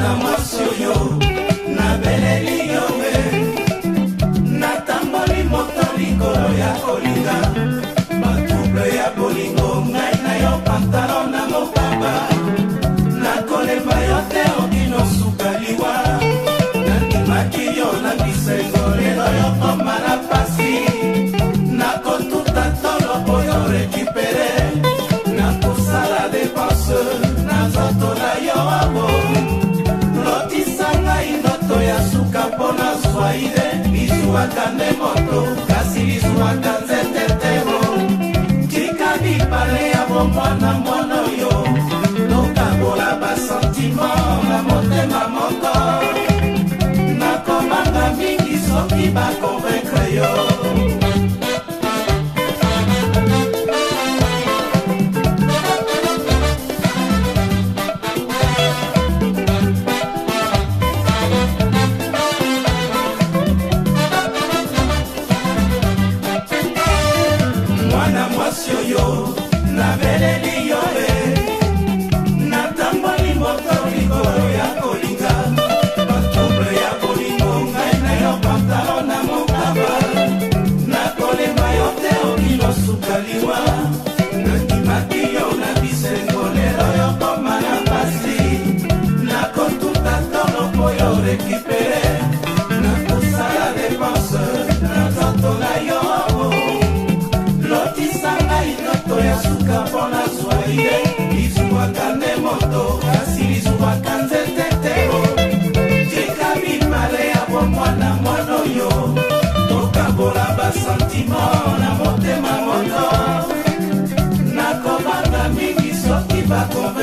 mwana mwasi oyo komona mwana oyo nokabola basentima na motema moko nakomanga mingi soki bakoma sentimo na motema moto nakobanga mingi soki bakoma